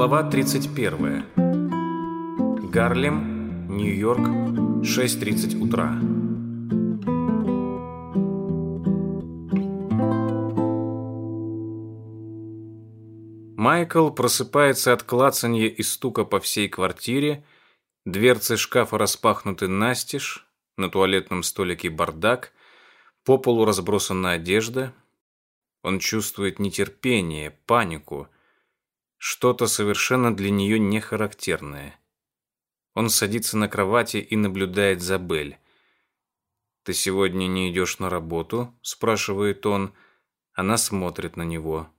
Глава 31. Гарлем, Нью-Йорк, 6.30 утра. Майкл просыпается от клацанья и стука по всей квартире, дверцы шкафа распахнуты настежь, на туалетном столике бардак, по полу разбросана одежда. Он чувствует нетерпение, панику, что-то совершенно для нее нехарактерное. Он садится на кровати и наблюдает за Бель. «Ты сегодня не идешь на работу?» – спрашивает он. Она смотрит на него.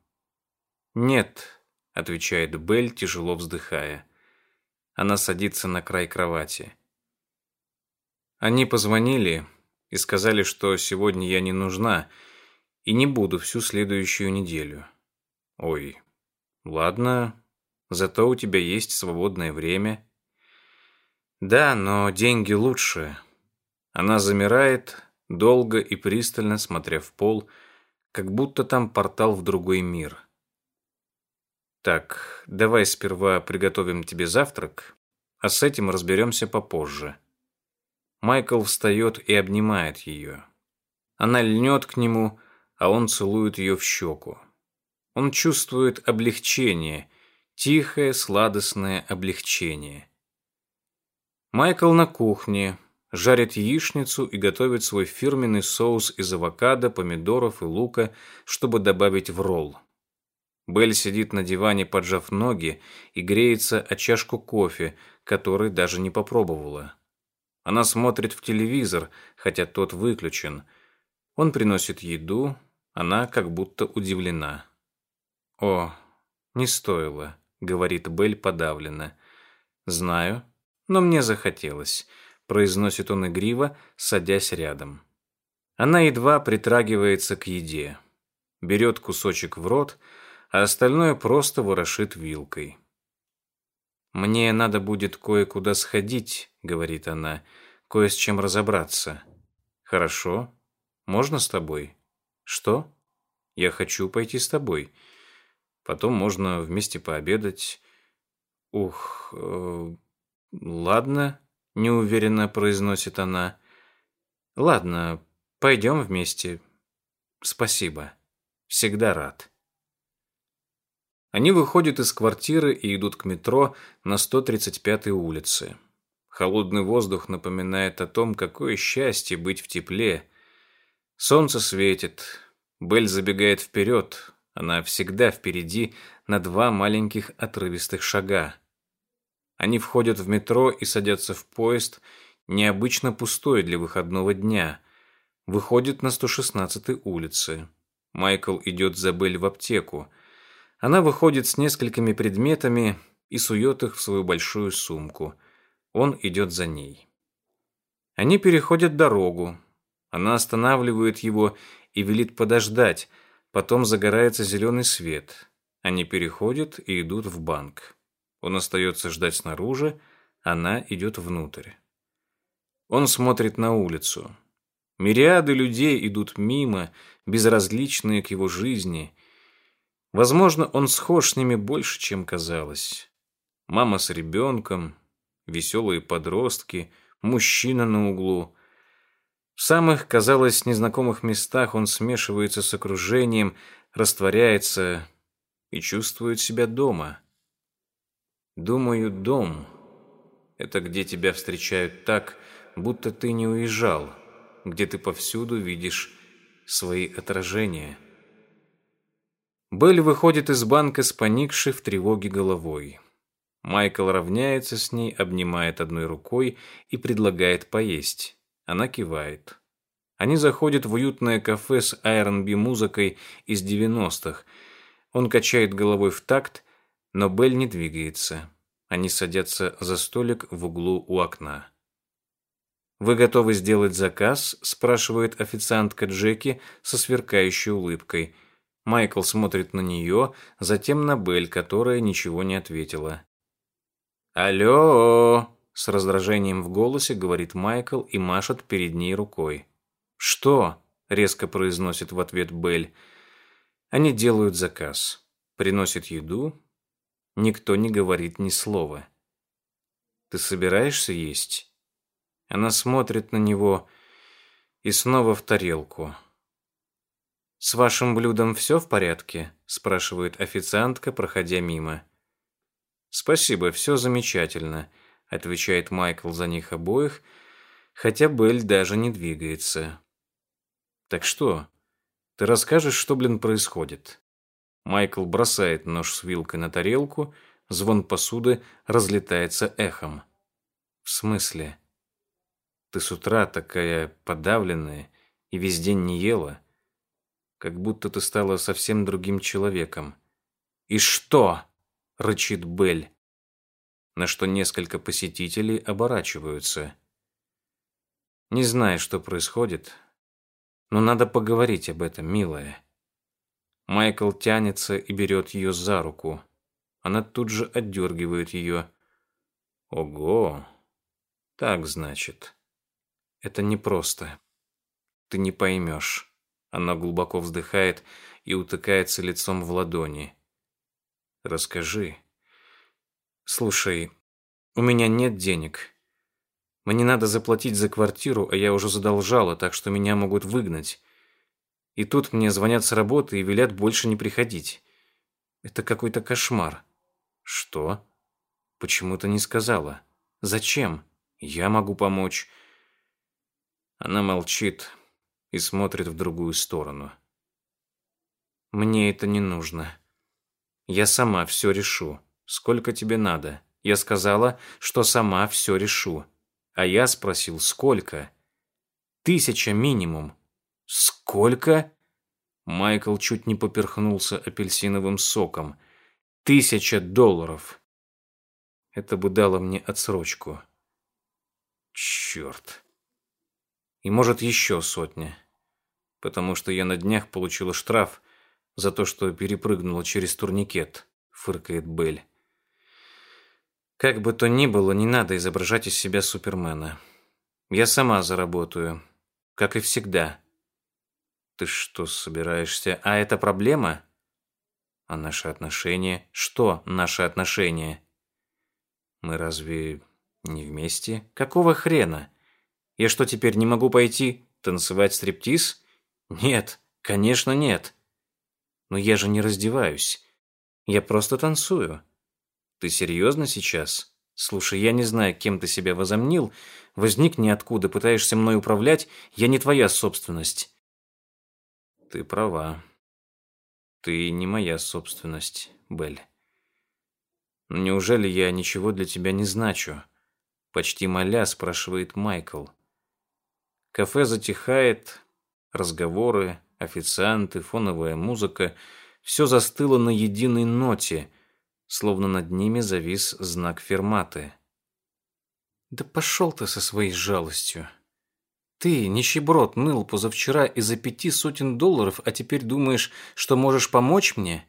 «Нет», – отвечает Бель, тяжело вздыхая. Она садится на край кровати. Они позвонили и сказали, что сегодня я не нужна и не буду всю следующую неделю. Ой, ладно, зато у тебя есть свободное время. Да, но деньги лучше. Она замирает, долго и пристально смотря в пол, как будто там портал в другой мир. Так, давай сперва приготовим тебе завтрак, а с этим разберемся попозже. Майкл встает и обнимает ее. Она льнет к нему, а он целует ее в щеку. Он чувствует облегчение, тихое, сладостное облегчение. Майкл на кухне, жарит яичницу и готовит свой фирменный соус из авокадо, помидоров и лука, чтобы добавить в ролл. Белль сидит на диване, поджав ноги, и греется о чашку кофе, который даже не попробовала. Она смотрит в телевизор, хотя тот выключен. Он приносит еду, она как будто удивлена. «О, не стоило», — говорит Белль подавленно. «Знаю, но мне захотелось», — произносит он игриво, садясь рядом. Она едва притрагивается к еде. Берет кусочек в рот, а остальное просто ворошит вилкой. «Мне надо будет кое-куда сходить», — говорит она, — «кое с чем разобраться». «Хорошо. Можно с тобой?» «Что?» «Я хочу пойти с тобой. Потом можно вместе пообедать». «Ух, э, ладно», — неуверенно произносит она. «Ладно, пойдем вместе. Спасибо. Всегда рад». Они выходят из квартиры и идут к метро на 135-й улице. Холодный воздух напоминает о том, какое счастье быть в тепле. Солнце светит. Белль забегает вперед. Она всегда впереди на два маленьких отрывистых шага. Они входят в метро и садятся в поезд, необычно пустой для выходного дня. Выходит на 116-й улице. Майкл идет за Белль в аптеку. Она выходит с несколькими предметами и сует их в свою большую сумку. Он идет за ней. Они переходят дорогу. Она останавливает его и велит подождать. Потом загорается зеленый свет. Они переходят и идут в банк. Он остается ждать снаружи, она идет внутрь. Он смотрит на улицу. Мириады людей идут мимо, безразличные к его жизни, Возможно, он схож с ними больше, чем казалось. Мама с ребенком, веселые подростки, мужчина на углу. В самых, казалось, незнакомых местах он смешивается с окружением, растворяется и чувствует себя дома. Думаю, дом — это где тебя встречают так, будто ты не уезжал, где ты повсюду видишь свои отражения. Белль выходит из банка с поникшей в тревоге головой. Майкл равняется с ней, обнимает одной рукой и предлагает поесть. Она кивает. Они заходят в уютное кафе с R&B музыкой из 90-х. Он качает головой в такт, но Белль не двигается. Они садятся за столик в углу у окна. «Вы готовы сделать заказ?» – спрашивает официантка Джеки со сверкающей улыбкой – Майкл смотрит на нее, затем на Белль, которая ничего не ответила. «Алло!» – с раздражением в голосе говорит Майкл и машет перед ней рукой. «Что?» – резко произносит в ответ Белль. Они делают заказ. Приносят еду. Никто не говорит ни слова. «Ты собираешься есть?» Она смотрит на него и снова в тарелку. «С вашим блюдом все в порядке?» – спрашивает официантка, проходя мимо. «Спасибо, все замечательно», – отвечает Майкл за них обоих, хотя Белль даже не двигается. «Так что? Ты расскажешь, что, блин, происходит?» Майкл бросает нож с вилкой на тарелку, звон посуды разлетается эхом. «В смысле? Ты с утра такая подавленная и весь день не ела?» как будто ты стала совсем другим человеком. «И что?» — рычит Белль, на что несколько посетителей оборачиваются. Не знаю, что происходит, но надо поговорить об этом, милая. Майкл тянется и берет ее за руку. Она тут же отдергивает ее. Ого! Так, значит. Это непросто. Ты не поймешь. Она глубоко вздыхает и утыкается лицом в ладони. Расскажи. Слушай, у меня нет денег. Мне надо заплатить за квартиру, а я уже задолжала, так что меня могут выгнать. И тут мне звонят с работы и велят больше не приходить. Это какой-то кошмар. Что? Почему ты не сказала? Зачем? Я могу помочь. Она молчит, и смотрит в другую сторону. «Мне это не нужно. Я сама все решу. Сколько тебе надо?» Я сказала, что сама все решу. А я спросил, сколько? Тысяча минимум. Сколько? Майкл чуть не поперхнулся апельсиновым соком. Тысяча долларов. Это бы дало мне отсрочку. Черт и, может, еще сотня. Потому что я на днях получила штраф за то, что перепрыгнула через турникет, фыркает Белль. Как бы то ни было, не надо изображать из себя Супермена. Я сама заработаю, как и всегда. Ты что, собираешься? А это проблема? А наши отношения? Что наши отношения? Мы разве не вместе? Какого хрена? Я что, теперь не могу пойти танцевать стриптиз? Нет, конечно, нет. Но я же не раздеваюсь. Я просто танцую. Ты серьезно сейчас? Слушай, я не знаю, кем ты себя возомнил. Возник ниоткуда, пытаешься мной управлять. Я не твоя собственность. Ты права. Ты не моя собственность, Белль. Неужели я ничего для тебя не значу? Почти моля спрашивает Майкл. Кафе затихает, разговоры, официанты, фоновая музыка – все застыло на единой ноте, словно над ними завис знак ферматы. «Да пошел ты со своей жалостью!» Ты, нищеброд, ныл позавчера из-за пяти сотен долларов, а теперь думаешь, что можешь помочь мне?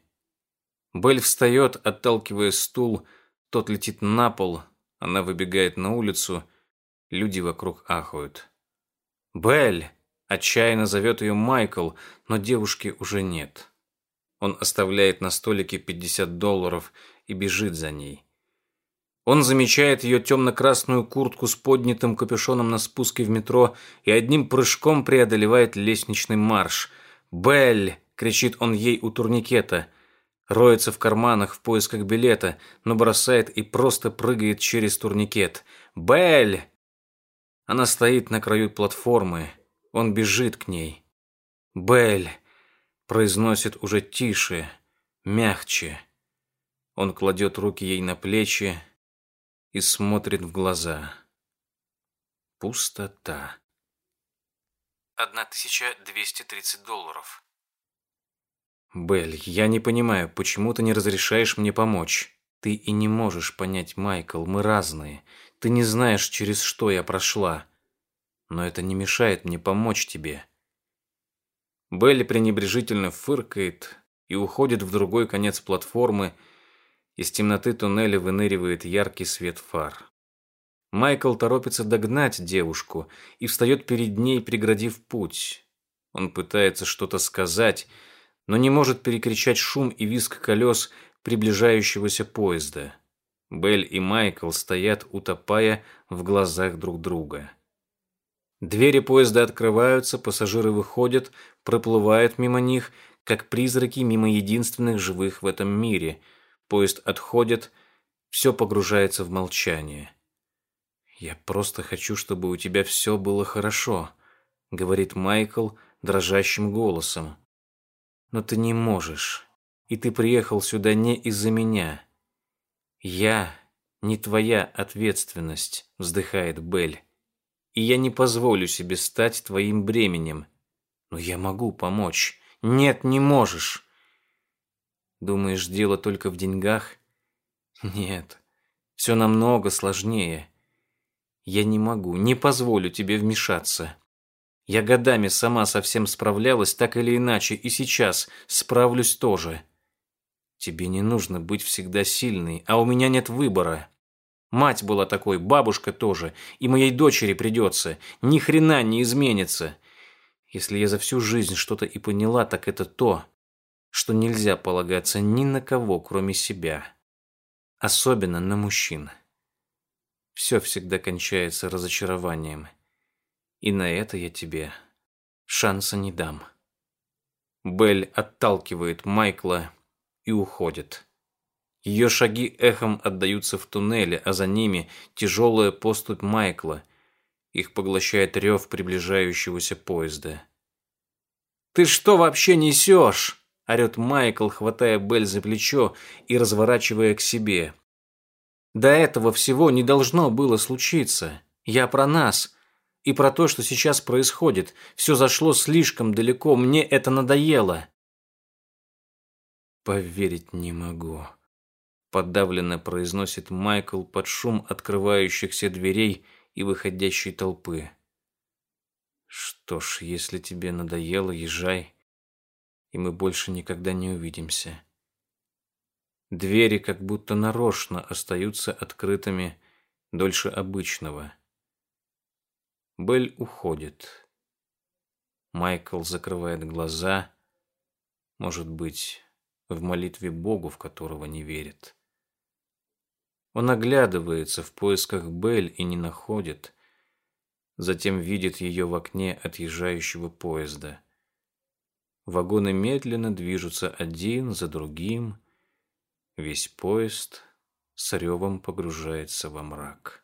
Белль встает, отталкивая стул, тот летит на пол, она выбегает на улицу, люди вокруг ахают. «Белль!» – отчаянно зовет ее Майкл, но девушки уже нет. Он оставляет на столике 50 долларов и бежит за ней. Он замечает ее темно-красную куртку с поднятым капюшоном на спуске в метро и одним прыжком преодолевает лестничный марш. «Белль!» – кричит он ей у турникета. Роется в карманах в поисках билета, но бросает и просто прыгает через турникет. «Белль!» Она стоит на краю платформы. Он бежит к ней. «Белль!» произносит уже тише, мягче. Он кладет руки ей на плечи и смотрит в глаза. Пустота. 1230 долларов. Белль, я не понимаю, почему ты не разрешаешь мне помочь? Ты и не можешь понять, Майкл, мы разные. Ты не знаешь, через что я прошла. Но это не мешает мне помочь тебе. Белли пренебрежительно фыркает и уходит в другой конец платформы. Из темноты туннеля выныривает яркий свет фар. Майкл торопится догнать девушку и встает перед ней, преградив путь. Он пытается что-то сказать, но не может перекричать шум и визг колес, приближающегося поезда. Белль и Майкл стоят, утопая в глазах друг друга. Двери поезда открываются, пассажиры выходят, проплывают мимо них, как призраки мимо единственных живых в этом мире. Поезд отходит, все погружается в молчание. «Я просто хочу, чтобы у тебя все было хорошо», — говорит Майкл дрожащим голосом. «Но ты не можешь, и ты приехал сюда не из-за меня. «Я не твоя ответственность», — вздыхает Белль. «И я не позволю себе стать твоим бременем. Но я могу помочь. Нет, не можешь». Думаешь, дело только в деньгах? Нет, все намного сложнее. Я не могу, не позволю тебе вмешаться. Я годами сама совсем справлялась так или иначе, и сейчас справлюсь тоже. Тебе не нужно быть всегда сильной, а у меня нет выбора. Мать была такой, бабушка тоже, и моей дочери придется. Ни хрена не изменится. Если я за всю жизнь что-то и поняла, так это то, что нельзя полагаться ни на кого, кроме себя. Особенно на мужчин. Все всегда кончается разочарованием. И на это я тебе шанса не дам. Белль отталкивает Майкла и уходит. Ее шаги эхом отдаются в туннеле, а за ними тяжелая поступь Майкла. Их поглощает рев приближающегося поезда. «Ты что вообще несешь?» – орет Майкл, хватая Белль за плечо и разворачивая к себе. «До этого всего не должно было случиться. Я про нас. И про то, что сейчас происходит. Все зашло слишком далеко. Мне это надоело». «Поверить не могу», — подавленно произносит Майкл под шум открывающихся дверей и выходящей толпы. «Что ж, если тебе надоело, езжай, и мы больше никогда не увидимся». Двери как будто нарочно остаются открытыми дольше обычного. Белль уходит. Майкл закрывает глаза. Может быть, в молитве Богу, в которого не верит. Он оглядывается в поисках Бель и не находит. Затем видит ее в окне отъезжающего поезда. Вагоны медленно движутся один за другим. Весь поезд с ревом погружается во мрак.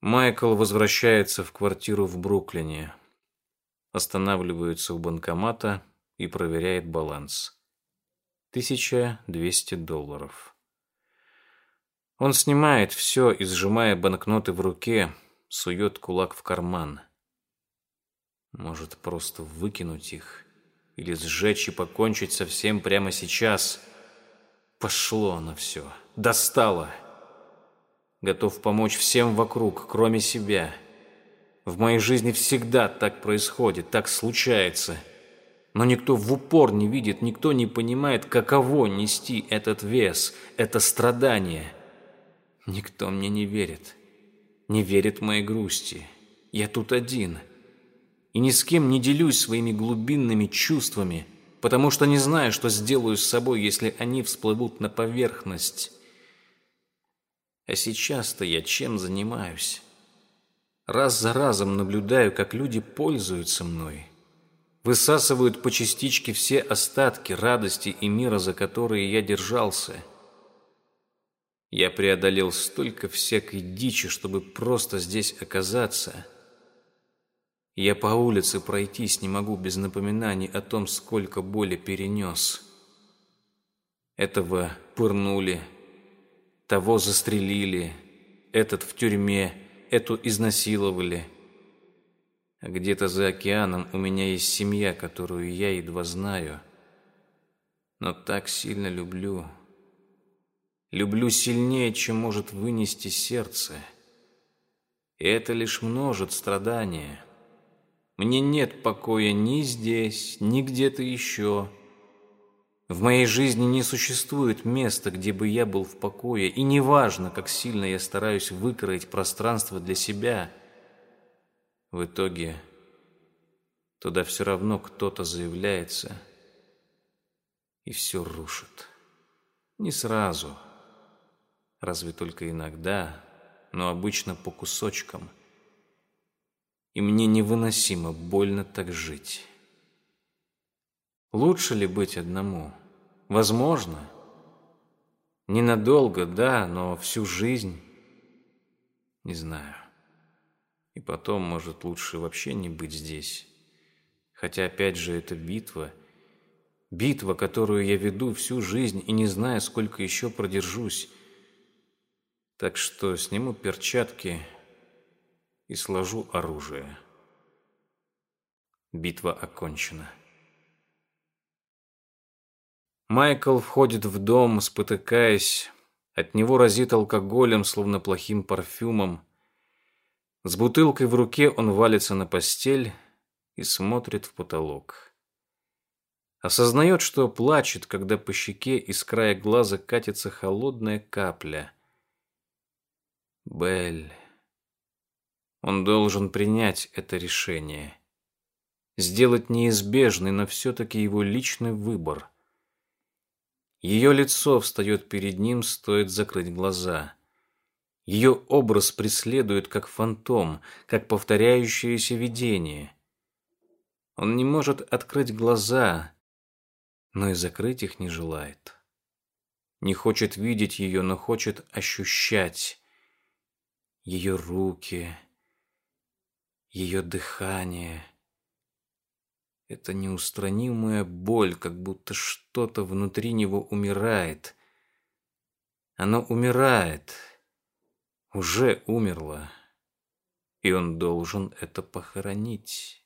Майкл возвращается в квартиру в Бруклине. Останавливается у банкомата и проверяет баланс. 1200 долларов. Он снимает все и, сжимая банкноты в руке, сует кулак в карман. Может, просто выкинуть их или сжечь и покончить со всем прямо сейчас. Пошло на все. Достало. Готов помочь всем вокруг, кроме себя. В моей жизни всегда так происходит, так случается. — но никто в упор не видит, никто не понимает, каково нести этот вес, это страдание. Никто мне не верит, не верит моей грусти. Я тут один. И ни с кем не делюсь своими глубинными чувствами, потому что не знаю, что сделаю с собой, если они всплывут на поверхность. А сейчас-то я чем занимаюсь? Раз за разом наблюдаю, как люди пользуются мной – высасывают по частичке все остатки радости и мира, за которые я держался. Я преодолел столько всякой дичи, чтобы просто здесь оказаться. Я по улице пройтись не могу без напоминаний о том, сколько боли перенес. Этого пырнули, того застрелили, этот в тюрьме, эту изнасиловали – а где-то за океаном у меня есть семья, которую я едва знаю, но так сильно люблю. Люблю сильнее, чем может вынести сердце. И это лишь множит страдания. Мне нет покоя ни здесь, ни где-то еще. В моей жизни не существует места, где бы я был в покое, и неважно, как сильно я стараюсь выкроить пространство для себя – в итоге туда все равно кто-то заявляется и все рушит. Не сразу, разве только иногда, но обычно по кусочкам. И мне невыносимо больно так жить. Лучше ли быть одному? Возможно. Ненадолго, да, но всю жизнь не знаю. И потом, может, лучше вообще не быть здесь. Хотя, опять же, это битва. Битва, которую я веду всю жизнь и не знаю, сколько еще продержусь. Так что сниму перчатки и сложу оружие. Битва окончена. Майкл входит в дом, спотыкаясь. От него разит алкоголем, словно плохим парфюмом. С бутылкой в руке он валится на постель и смотрит в потолок. Осознает, что плачет, когда по щеке из края глаза катится холодная капля. Белль. Он должен принять это решение. Сделать неизбежный, но все-таки его личный выбор. Ее лицо встает перед ним, стоит закрыть глаза. Ее образ преследует как фантом, как повторяющееся видение. Он не может открыть глаза, но и закрыть их не желает. Не хочет видеть ее, но хочет ощущать ее руки, ее дыхание. Это неустранимая боль, как будто что-то внутри него умирает. Оно умирает, уже умерло, и он должен это похоронить.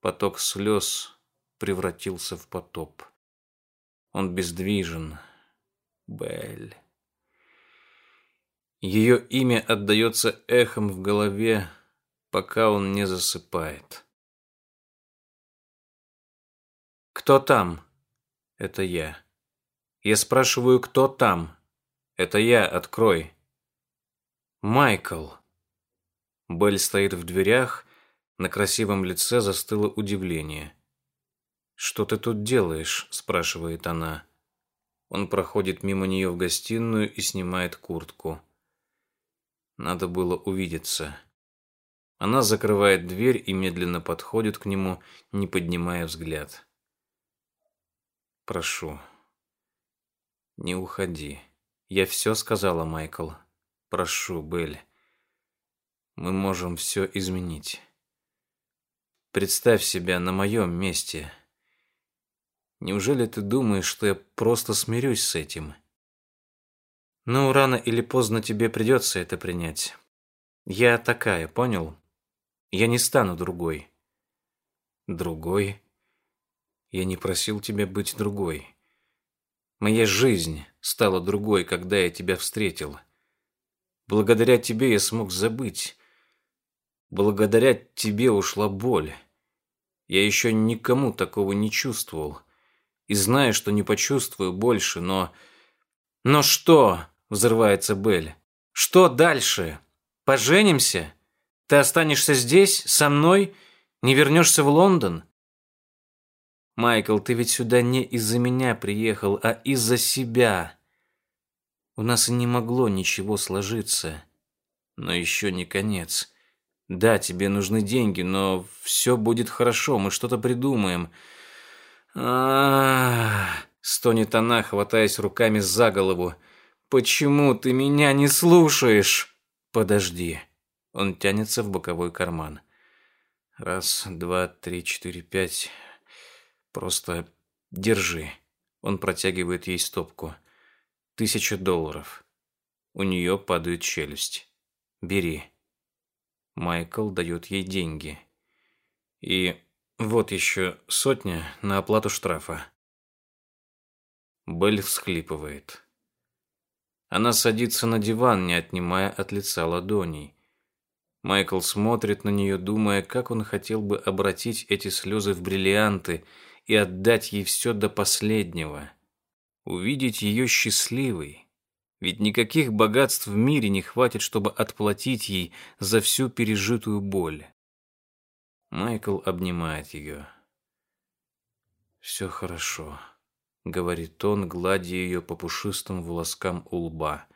Поток слез превратился в потоп. Он бездвижен. Бель. Ее имя отдается эхом в голове, пока он не засыпает. «Кто там?» «Это я». «Я спрашиваю, кто там?» «Это я, открой». «Майкл». Белль стоит в дверях, на красивом лице застыло удивление. «Что ты тут делаешь?» – спрашивает она. Он проходит мимо нее в гостиную и снимает куртку. Надо было увидеться. Она закрывает дверь и медленно подходит к нему, не поднимая взгляд. «Прошу, не уходи. Я все сказала, Майкл. Прошу, Белль. Мы можем все изменить. Представь себя на моем месте». Неужели ты думаешь, что я просто смирюсь с этим? Ну, рано или поздно тебе придется это принять. Я такая, понял? Я не стану другой. Другой? Я не просил тебя быть другой. Моя жизнь стала другой, когда я тебя встретил. Благодаря тебе я смог забыть. Благодаря тебе ушла боль. Я еще никому такого не чувствовал и знаю, что не почувствую больше, но... «Но что?» — взрывается Белль. «Что дальше? Поженимся? Ты останешься здесь, со мной? Не вернешься в Лондон?» «Майкл, ты ведь сюда не из-за меня приехал, а из-за себя. У нас и не могло ничего сложиться. Но еще не конец. Да, тебе нужны деньги, но все будет хорошо, мы что-то придумаем а стонет она, хватаясь руками за голову. «Почему ты меня не слушаешь?» «Подожди». Он тянется в боковой карман. «Раз, два, три, четыре, пять. Просто держи». Он протягивает ей стопку. «Тысяча долларов». У нее падает челюсть. «Бери». Майкл дает ей деньги. И вот еще сотня на оплату штрафа. Белль всхлипывает. Она садится на диван, не отнимая от лица ладоней. Майкл смотрит на нее, думая, как он хотел бы обратить эти слезы в бриллианты и отдать ей все до последнего. Увидеть ее счастливой. Ведь никаких богатств в мире не хватит, чтобы отплатить ей за всю пережитую боль. Майкл обнимает ее. «Все хорошо», — говорит он, гладя ее по пушистым волоскам у лба.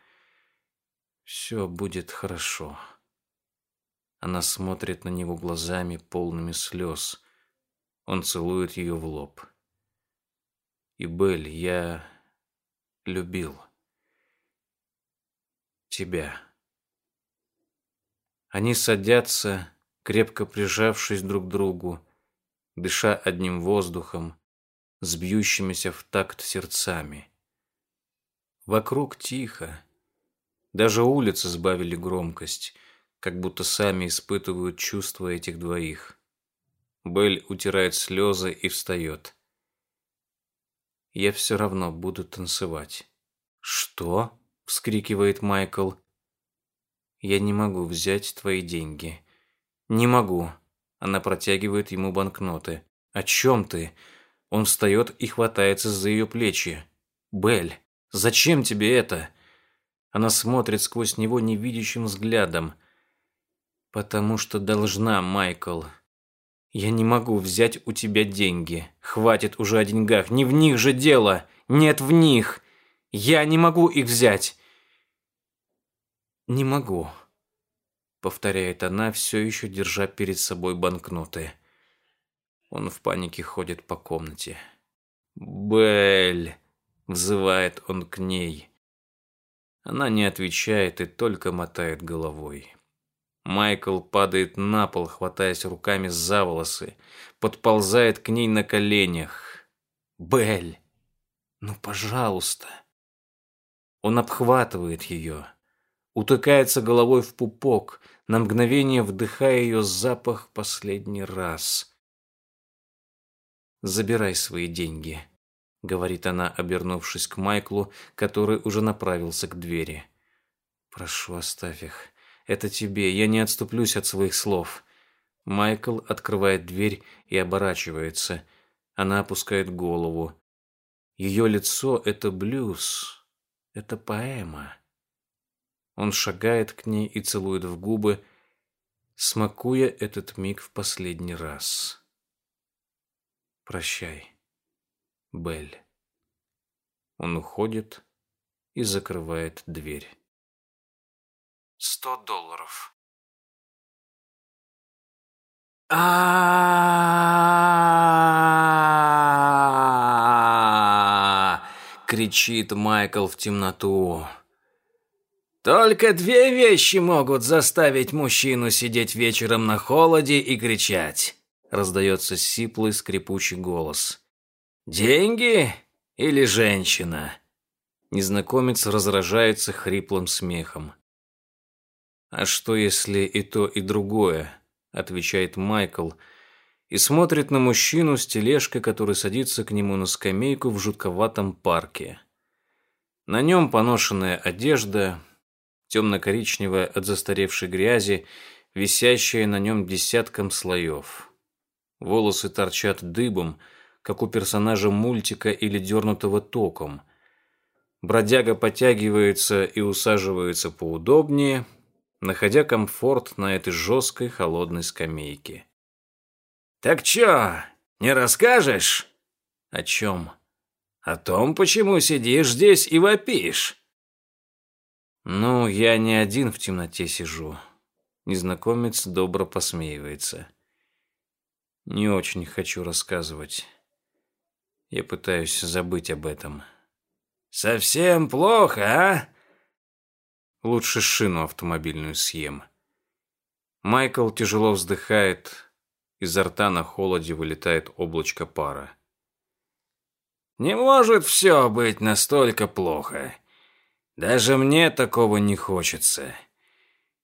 «Все будет хорошо». Она смотрит на него глазами, полными слез. Он целует ее в лоб. «И, Белль, я любил тебя». Они садятся, крепко прижавшись друг к другу, дыша одним воздухом, с бьющимися в такт сердцами. Вокруг тихо. Даже улицы сбавили громкость, как будто сами испытывают чувства этих двоих. Белль утирает слезы и встает. «Я все равно буду танцевать». «Что?» — вскрикивает Майкл. «Я не могу взять твои деньги». «Не могу». Она протягивает ему банкноты. «О чем ты?» Он встает и хватается за ее плечи. «Белль, зачем тебе это?» Она смотрит сквозь него невидящим взглядом. «Потому что должна, Майкл. Я не могу взять у тебя деньги. Хватит уже о деньгах. Не в них же дело. Нет в них. Я не могу их взять. Не могу», — повторяет она, все еще держа перед собой банкноты. Он в панике ходит по комнате. «Белль!» — взывает он к ней. Она не отвечает и только мотает головой. Майкл падает на пол, хватаясь руками за волосы, подползает к ней на коленях. «Белль! Ну, пожалуйста!» Он обхватывает ее, утыкается головой в пупок, на мгновение вдыхая ее запах последний раз. «Забирай свои деньги», — говорит она, обернувшись к Майклу, который уже направился к двери. «Прошу, оставь их. Это тебе. Я не отступлюсь от своих слов». Майкл открывает дверь и оборачивается. Она опускает голову. Ее лицо — это блюз. Это поэма. Он шагает к ней и целует в губы, смакуя этот миг в последний раз. Прощай, Белль. Он уходит и закрывает дверь. Сто долларов. а кричит Майкл в темноту. Только две вещи могут заставить мужчину сидеть вечером на холоде и кричать. Раздается сиплый скрипучий голос. Деньги или женщина? Незнакомец разражается хриплым смехом. А что если и то, и другое? отвечает Майкл и смотрит на мужчину с тележкой, который садится к нему на скамейку в жутковатом парке. На нем поношенная одежда, темно-коричневая от застаревшей грязи, висящая на нем десятком слоев. Волосы торчат дыбом, как у персонажа мультика или дернутого током. Бродяга потягивается и усаживается поудобнее, находя комфорт на этой жесткой холодной скамейке. «Так чё, не расскажешь?» «О чем?» «О том, почему сидишь здесь и вопишь». «Ну, я не один в темноте сижу». Незнакомец добро посмеивается. «Не очень хочу рассказывать. Я пытаюсь забыть об этом». «Совсем плохо, а?» Лучше шину автомобильную съем. Майкл тяжело вздыхает, изо рта на холоде вылетает облачко пара. «Не может все быть настолько плохо. Даже мне такого не хочется.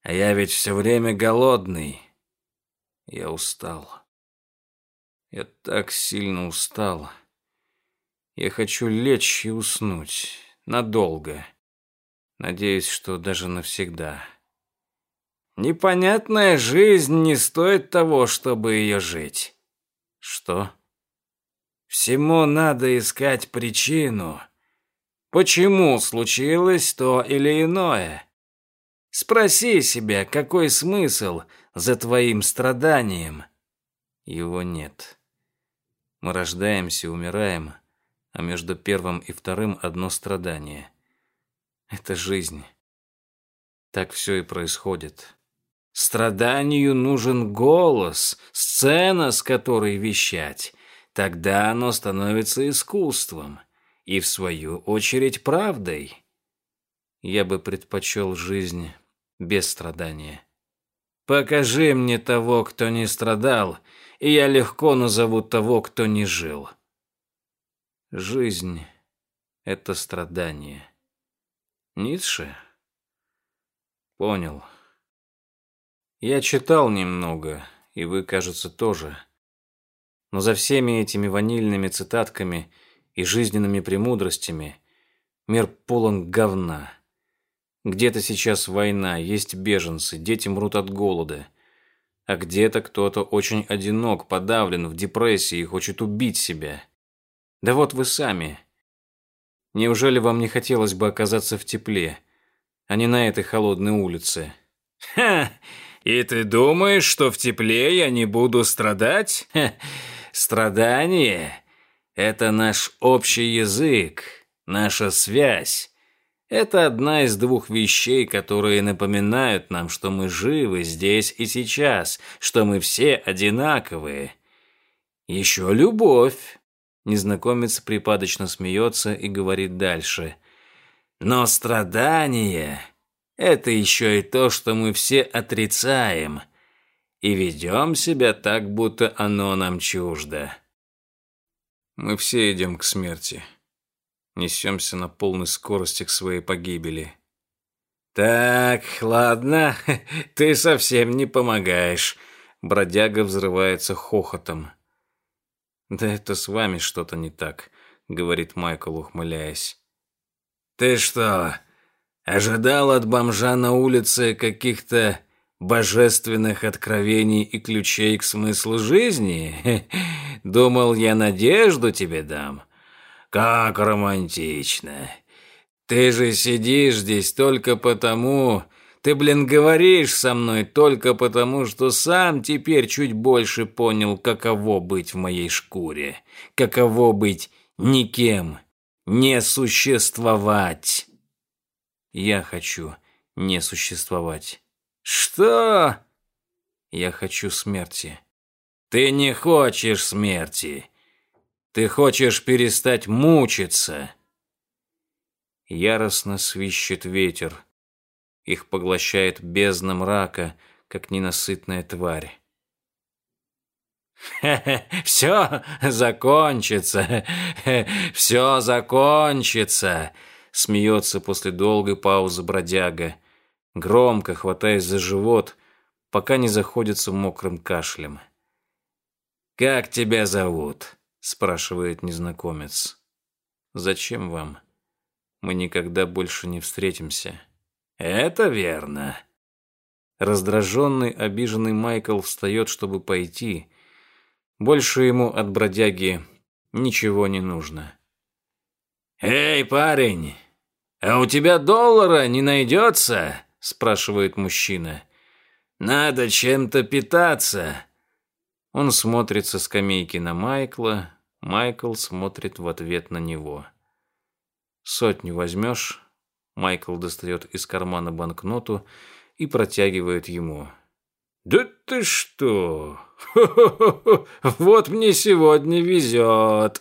А я ведь все время голодный. Я устал. Я так сильно устал. Я хочу лечь и уснуть. Надолго. Надеюсь, что даже навсегда. Непонятная жизнь не стоит того, чтобы ее жить. Что? Всему надо искать причину почему случилось то или иное. Спроси себя, какой смысл за твоим страданием. Его нет. Мы рождаемся, умираем, а между первым и вторым одно страдание. Это жизнь. Так все и происходит. Страданию нужен голос, сцена, с которой вещать. Тогда оно становится искусством и, в свою очередь, правдой. Я бы предпочел жизнь без страдания. Покажи мне того, кто не страдал, и я легко назову того, кто не жил. Жизнь — это страдание. Ницше? Понял. Я читал немного, и вы, кажется, тоже. Но за всеми этими ванильными цитатками и жизненными премудростями мир полон говна. Где-то сейчас война, есть беженцы, дети мрут от голода. А где-то кто-то очень одинок, подавлен, в депрессии и хочет убить себя. Да вот вы сами. Неужели вам не хотелось бы оказаться в тепле, а не на этой холодной улице? Ха! И ты думаешь, что в тепле я не буду страдать? Ха. Страдание — это наш общий язык, наша связь. Это одна из двух вещей, которые напоминают нам, что мы живы здесь и сейчас, что мы все одинаковые. Еще любовь. Незнакомец припадочно смеется и говорит дальше. Но страдание это еще и то, что мы все отрицаем и ведем себя так, будто оно нам чуждо. Мы все идем к смерти. Несемся на полной скорости к своей погибели. Так, ладно, ты совсем не помогаешь. Бродяга взрывается хохотом. Да это с вами что-то не так, говорит Майкл, ухмыляясь. Ты что, Ожидал от бомжа на улице каких-то божественных откровений и ключей к смыслу жизни? Думал, я надежду тебе дам? Как романтично. Ты же сидишь здесь только потому... Ты, блин, говоришь со мной только потому, что сам теперь чуть больше понял, каково быть в моей шкуре. Каково быть никем, не существовать. Я хочу не существовать. Что? Я хочу смерти. Ты не хочешь смерти. Ты хочешь перестать мучиться. Яростно свищет ветер. Их поглощает бездна мрака, как ненасытная тварь. «Все закончится! Все закончится!» смеется после долгой паузы бродяга, громко хватаясь за живот, пока не заходится мокрым кашлем. «Как тебя зовут?» – спрашивает незнакомец. «Зачем вам? Мы никогда больше не встретимся». «Это верно». Раздраженный, обиженный Майкл встает, чтобы пойти. Больше ему от бродяги ничего не нужно. «Эй, парень, а у тебя доллара не найдется?» – спрашивает мужчина. «Надо чем-то питаться». Он смотрит со скамейки на Майкла, Майкл смотрит в ответ на него. «Сотню возьмешь?» Майкл достает из кармана банкноту и протягивает ему. «Да ты что? Вот мне сегодня везет!»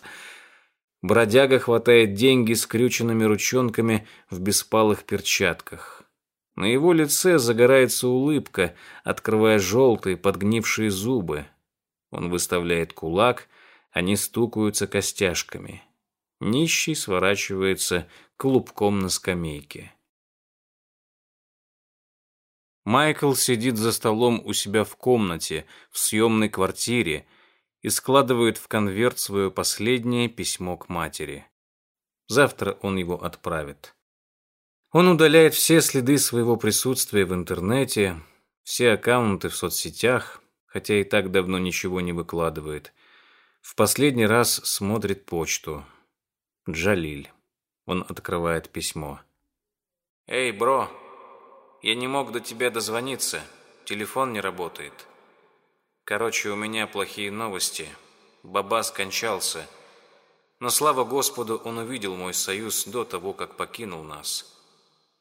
Бродяга хватает деньги скрюченными ручонками в беспалых перчатках. На его лице загорается улыбка, открывая желтые подгнившие зубы. Он выставляет кулак, они стукаются костяшками. Нищий сворачивается клубком на скамейке. Майкл сидит за столом у себя в комнате, в съемной квартире, и складывает в конверт свое последнее письмо к матери. Завтра он его отправит. Он удаляет все следы своего присутствия в интернете, все аккаунты в соцсетях, хотя и так давно ничего не выкладывает. В последний раз смотрит почту. Джалиль. Он открывает письмо. «Эй, бро, я не мог до тебя дозвониться. Телефон не работает. Короче, у меня плохие новости. Баба скончался. Но слава Господу, он увидел мой союз до того, как покинул нас.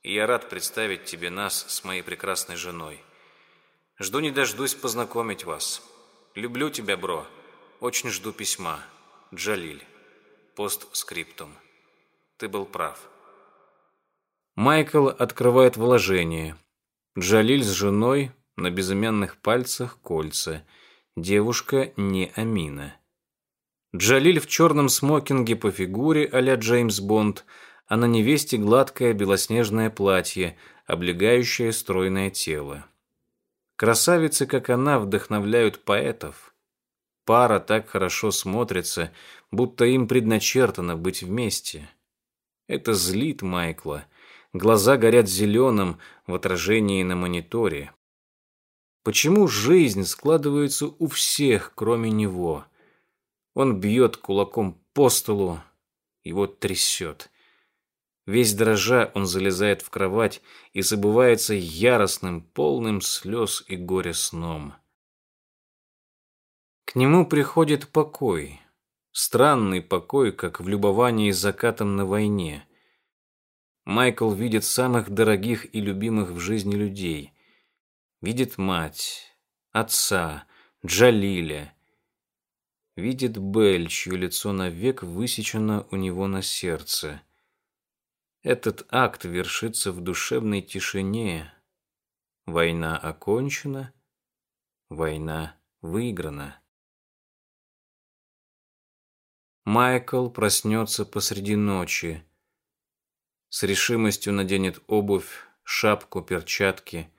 И я рад представить тебе нас с моей прекрасной женой. Жду не дождусь познакомить вас. Люблю тебя, бро. Очень жду письма. Джалиль. Постскриптум. Ты был прав. Майкл открывает вложение. Джалиль с женой, на безымянных пальцах кольца. Девушка не Амина. Джалиль в черном смокинге по фигуре а-ля Джеймс Бонд, а на невесте гладкое белоснежное платье, облегающее стройное тело. Красавицы, как она, вдохновляют поэтов. Пара так хорошо смотрится, будто им предначертано быть вместе. Это злит Майкла. Глаза горят зеленым в отражении на мониторе. Почему жизнь складывается у всех, кроме него? Он бьет кулаком по столу, его трясет. Весь дрожа он залезает в кровать и забывается яростным, полным слез и горя сном. К нему приходит покой. Странный покой, как в любовании закатом на войне. Майкл видит самых дорогих и любимых в жизни людей. Видит мать, отца, Джалиля. Видит Бель, чье лицо навек высечено у него на сердце. Этот акт вершится в душевной тишине. Война окончена, война выиграна. Майкл проснется посреди ночи. С решимостью наденет обувь, шапку, перчатки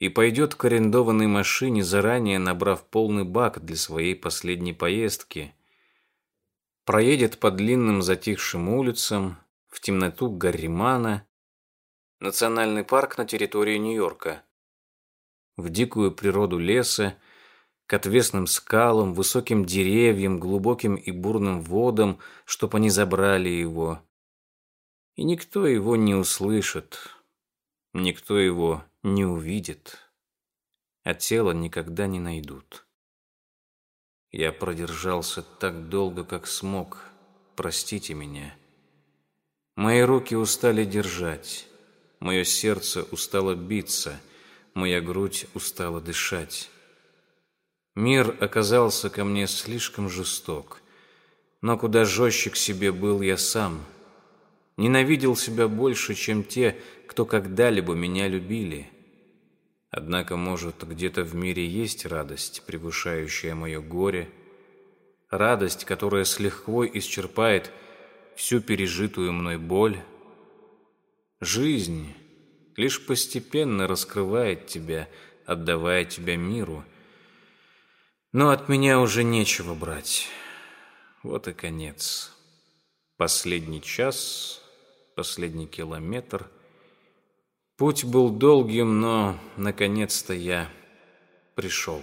и пойдет к арендованной машине, заранее набрав полный бак для своей последней поездки. Проедет по длинным затихшим улицам, в темноту Гарримана, национальный парк на территории Нью-Йорка, в дикую природу леса, к отвесным скалам, высоким деревьям, глубоким и бурным водам, чтоб они забрали его. И никто его не услышит, никто его не увидит, а тело никогда не найдут. Я продержался так долго, как смог. Простите меня. Мои руки устали держать, мое сердце устало биться, моя грудь устала дышать. Мир оказался ко мне слишком жесток, но куда жестче к себе был я сам. Ненавидел себя больше, чем те, кто когда-либо меня любили. Однако, может, где-то в мире есть радость, превышающая мое горе, радость, которая с лихвой исчерпает всю пережитую мной боль. Жизнь лишь постепенно раскрывает тебя, отдавая тебя миру. Но от меня уже нечего брать. Вот и конец. Последний час, последний километр. Путь был долгим, но наконец-то я пришел.